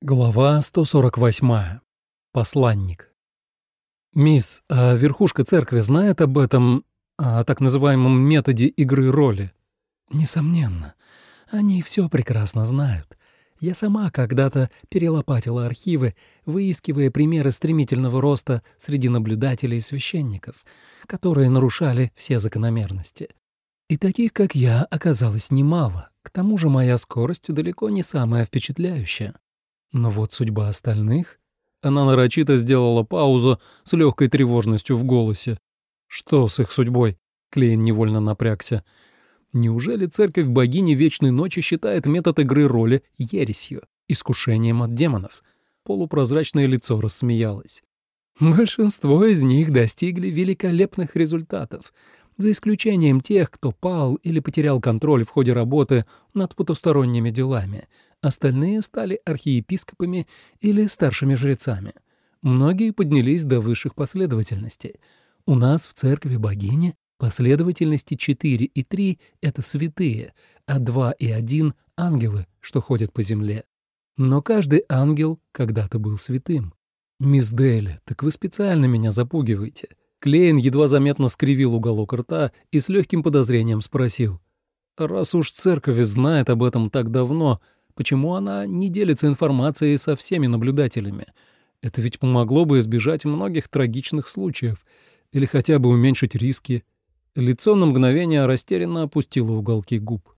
Глава 148. Посланник. «Мисс, а верхушка церкви знает об этом, о так называемом методе игры роли?» «Несомненно. Они все прекрасно знают. Я сама когда-то перелопатила архивы, выискивая примеры стремительного роста среди наблюдателей и священников, которые нарушали все закономерности. И таких, как я, оказалось немало. К тому же моя скорость далеко не самая впечатляющая. Но вот судьба остальных... Она нарочито сделала паузу с легкой тревожностью в голосе. Что с их судьбой? Клейн невольно напрягся. Неужели церковь богини Вечной Ночи считает метод игры роли ересью, искушением от демонов? Полупрозрачное лицо рассмеялось. Большинство из них достигли великолепных результатов, за исключением тех, кто пал или потерял контроль в ходе работы над потусторонними делами — Остальные стали архиепископами или старшими жрецами. Многие поднялись до высших последовательностей. У нас в церкви богини последовательности 4 и 3 — это святые, а 2 и 1 — ангелы, что ходят по земле. Но каждый ангел когда-то был святым. «Мисс Дели, так вы специально меня запугиваете». Клейн едва заметно скривил уголок рта и с легким подозрением спросил. «Раз уж церковь знает об этом так давно, Почему она не делится информацией со всеми наблюдателями? Это ведь помогло бы избежать многих трагичных случаев или хотя бы уменьшить риски. Лицо на мгновение растерянно опустило уголки губ.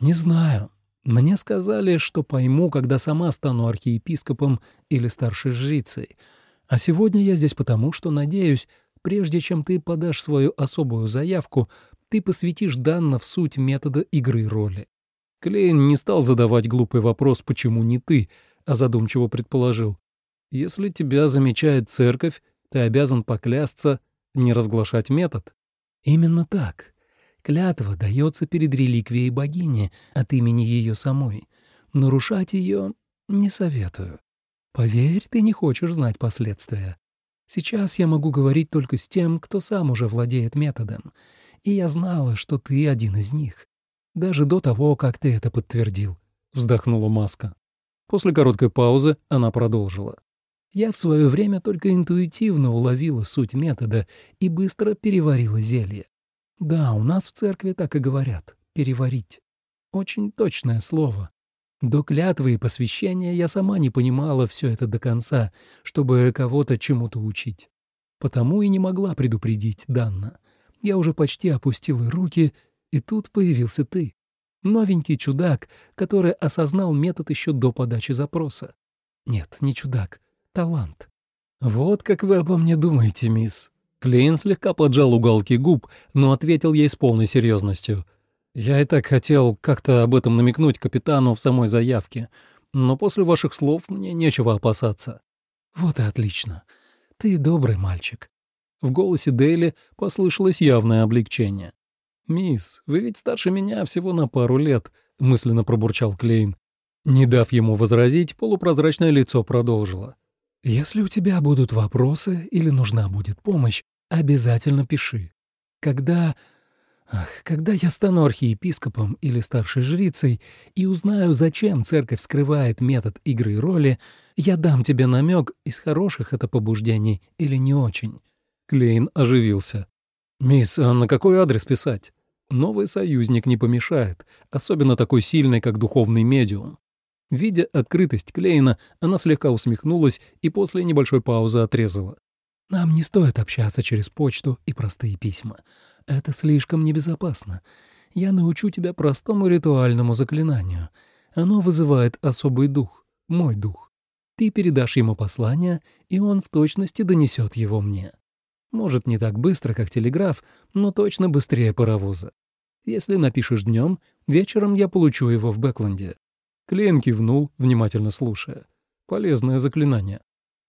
«Не знаю. Мне сказали, что пойму, когда сама стану архиепископом или старшей жрицей. А сегодня я здесь потому, что надеюсь, прежде чем ты подашь свою особую заявку, ты посвятишь Данна в суть метода игры роли. Клейн не стал задавать глупый вопрос «почему не ты?», а задумчиво предположил. «Если тебя замечает церковь, ты обязан поклясться, не разглашать метод». «Именно так. Клятва дается перед реликвией богини от имени ее самой. Нарушать ее не советую. Поверь, ты не хочешь знать последствия. Сейчас я могу говорить только с тем, кто сам уже владеет методом, и я знала, что ты один из них. Даже до того, как ты это подтвердил», — вздохнула Маска. После короткой паузы она продолжила. «Я в свое время только интуитивно уловила суть метода и быстро переварила зелье. Да, у нас в церкви так и говорят — переварить. Очень точное слово. До клятвы и посвящения я сама не понимала все это до конца, чтобы кого-то чему-то учить. Потому и не могла предупредить Данна. Я уже почти опустила руки и тут появился ты. Новенький чудак, который осознал метод еще до подачи запроса. Нет, не чудак, талант. «Вот как вы обо мне думаете, мисс». Клейн слегка поджал уголки губ, но ответил ей с полной серьезностью. «Я и так хотел как-то об этом намекнуть капитану в самой заявке, но после ваших слов мне нечего опасаться». «Вот и отлично. Ты добрый мальчик». В голосе Дейли послышалось явное облегчение. «Мисс, вы ведь старше меня всего на пару лет», — мысленно пробурчал Клейн. Не дав ему возразить, полупрозрачное лицо продолжило. «Если у тебя будут вопросы или нужна будет помощь, обязательно пиши. Когда... Ах, когда я стану архиепископом или старшей жрицей и узнаю, зачем церковь скрывает метод игры роли, я дам тебе намек, из хороших это побуждений или не очень». Клейн оживился. «Мисс, а на какой адрес писать? Новый союзник не помешает, особенно такой сильный, как духовный медиум». Видя открытость Клейна, она слегка усмехнулась и после небольшой паузы отрезала. «Нам не стоит общаться через почту и простые письма. Это слишком небезопасно. Я научу тебя простому ритуальному заклинанию. Оно вызывает особый дух, мой дух. Ты передашь ему послание, и он в точности донесет его мне. Может, не так быстро, как телеграф, но точно быстрее паровоза. Если напишешь днем, вечером я получу его в Бэкленде». Клейн кивнул, внимательно слушая. «Полезное заклинание».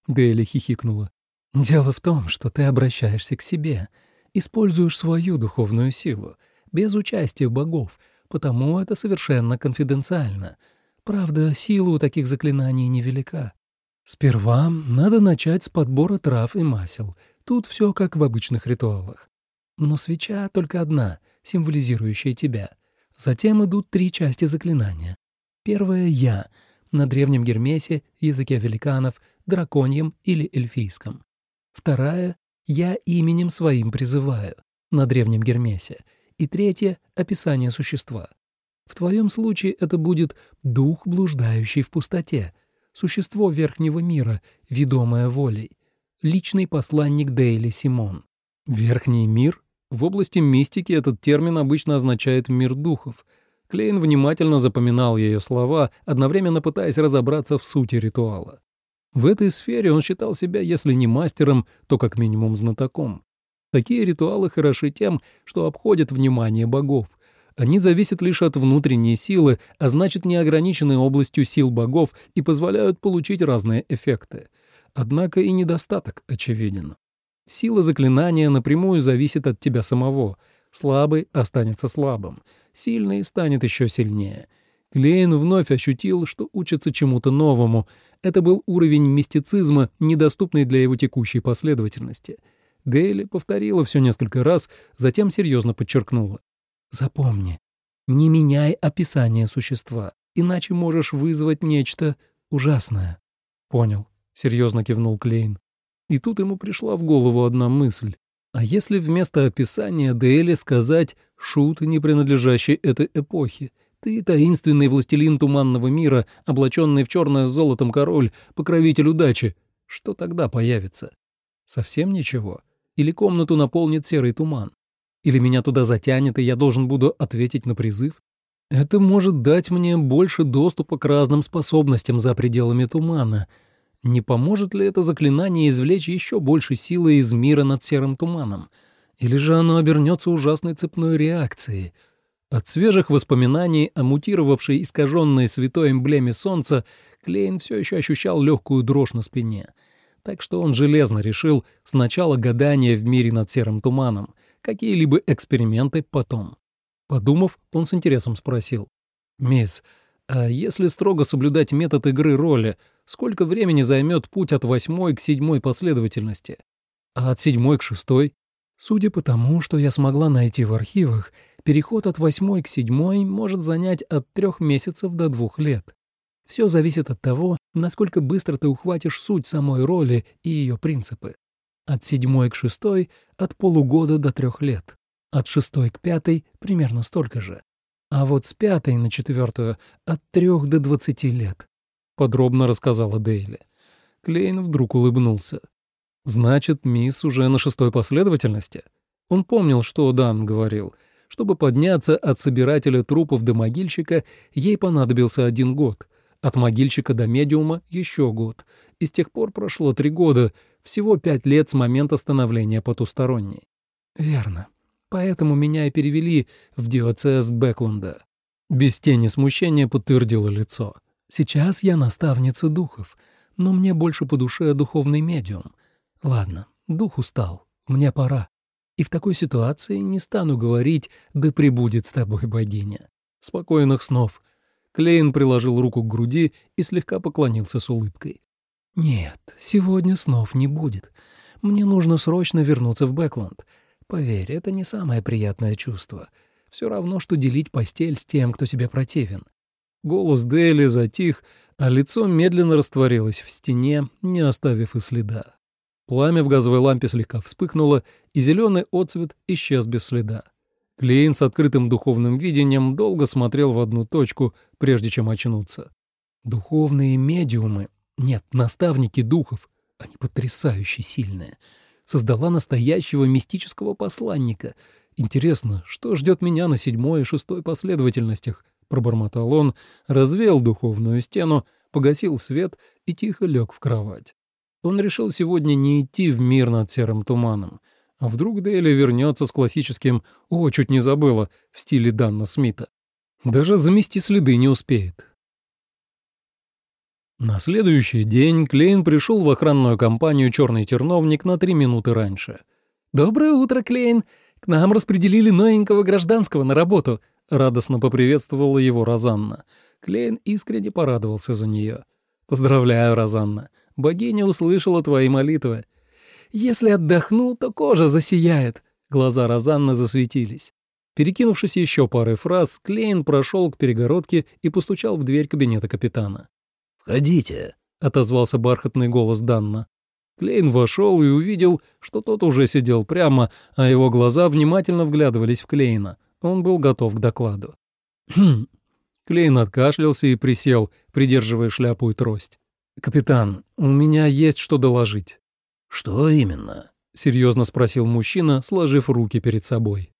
Дейли хихикнула. «Дело в том, что ты обращаешься к себе, используешь свою духовную силу, без участия богов, потому это совершенно конфиденциально. Правда, сила у таких заклинаний невелика. Сперва надо начать с подбора трав и масел, Тут все как в обычных ритуалах. Но свеча только одна, символизирующая тебя. Затем идут три части заклинания. Первая — я. на древнем Гермесе, языке великанов, драконьем или эльфийском. Вторая — «Я именем своим призываю» на древнем Гермесе. И третье — описание существа. В твоем случае это будет дух, блуждающий в пустоте, существо верхнего мира, ведомое волей, личный посланник Дейли Симон. Верхний мир? В области мистики этот термин обычно означает мир духов. Клейн внимательно запоминал ее слова, одновременно пытаясь разобраться в сути ритуала. В этой сфере он считал себя, если не мастером, то как минимум знатоком. Такие ритуалы хороши тем, что обходят внимание богов. Они зависят лишь от внутренней силы, а значит не ограничены областью сил богов и позволяют получить разные эффекты. Однако и недостаток очевиден. Сила заклинания напрямую зависит от тебя самого. Слабый останется слабым, сильный станет еще сильнее. Клейн вновь ощутил, что учится чему-то новому. Это был уровень мистицизма, недоступный для его текущей последовательности. Дейли повторила все несколько раз, затем серьезно подчеркнула. «Запомни, не меняй описание существа, иначе можешь вызвать нечто ужасное». «Понял», — серьезно кивнул Клейн. И тут ему пришла в голову одна мысль. А если вместо описания Дейли сказать «шут, не принадлежащий этой эпохе», ты таинственный властелин туманного мира, облаченный в черное золотом король, покровитель удачи, что тогда появится? Совсем ничего? Или комнату наполнит серый туман? Или меня туда затянет, и я должен буду ответить на призыв? Это может дать мне больше доступа к разным способностям за пределами тумана — не поможет ли это заклинание извлечь еще больше силы из мира над серым туманом? Или же оно обернется ужасной цепной реакцией? От свежих воспоминаний о мутировавшей искаженной святой эмблеме солнца Клейн все еще ощущал легкую дрожь на спине. Так что он железно решил сначала гадание в мире над серым туманом, какие-либо эксперименты потом. Подумав, он с интересом спросил. «Мисс, а если строго соблюдать метод игры роли, сколько времени займет путь от восьмой к седьмой последовательности? А от седьмой к шестой? Судя по тому, что я смогла найти в архивах, переход от восьмой к седьмой может занять от трех месяцев до двух лет. Все зависит от того, насколько быстро ты ухватишь суть самой роли и ее принципы. От седьмой к шестой — от полугода до трех лет. От шестой к пятой — примерно столько же а вот с пятой на четвертую от трех до двадцати лет», — подробно рассказала Дейли. Клейн вдруг улыбнулся. «Значит, мисс уже на шестой последовательности?» Он помнил, что Дан говорил. Чтобы подняться от собирателя трупов до могильщика, ей понадобился один год. От могильщика до медиума — еще год. И с тех пор прошло три года, всего пять лет с момента становления потусторонней. «Верно», Поэтому меня и перевели в диоцез Бэклунда. Без тени смущения подтвердило лицо. Сейчас я наставница духов, но мне больше по душе духовный медиум. Ладно, дух устал, мне пора. И в такой ситуации не стану говорить «да пребудет с тобой богиня». Спокойных снов. Клейн приложил руку к груди и слегка поклонился с улыбкой. «Нет, сегодня снов не будет. Мне нужно срочно вернуться в Бэкланд. Поверь, это не самое приятное чувство. Все равно, что делить постель с тем, кто тебе противен. Голос Дели затих, а лицо медленно растворилось в стене, не оставив и следа. Пламя в газовой лампе слегка вспыхнуло, и зеленый отцвет исчез без следа. Клейн с открытым духовным видением долго смотрел в одну точку, прежде чем очнуться. Духовные медиумы, нет, наставники духов, они потрясающе сильные — создала настоящего мистического посланника. Интересно, что ждет меня на седьмой и шестой последовательностях? Пробормотал он, развеял духовную стену, погасил свет и тихо лег в кровать. Он решил сегодня не идти в мир над серым туманом. А вдруг Дейли вернется с классическим «О, чуть не забыла» в стиле Данна Смита. Даже замести следы не успеет. На следующий день Клейн пришел в охранную компанию «Черный терновник» на три минуты раньше. «Доброе утро, Клейн! К нам распределили новенького гражданского на работу!» — радостно поприветствовала его Розанна. Клейн искренне порадовался за нее. «Поздравляю, Розанна! Богиня услышала твои молитвы!» «Если отдохну, то кожа засияет!» Глаза Розанны засветились. Перекинувшись еще парой фраз, Клейн прошел к перегородке и постучал в дверь кабинета капитана. «Входите», — отозвался бархатный голос Данна. Клейн вошел и увидел, что тот уже сидел прямо, а его глаза внимательно вглядывались в Клейна. Он был готов к докладу. Клейн откашлялся и присел, придерживая шляпу и трость. «Капитан, у меня есть что доложить». «Что именно?» — серьезно спросил мужчина, сложив руки перед собой.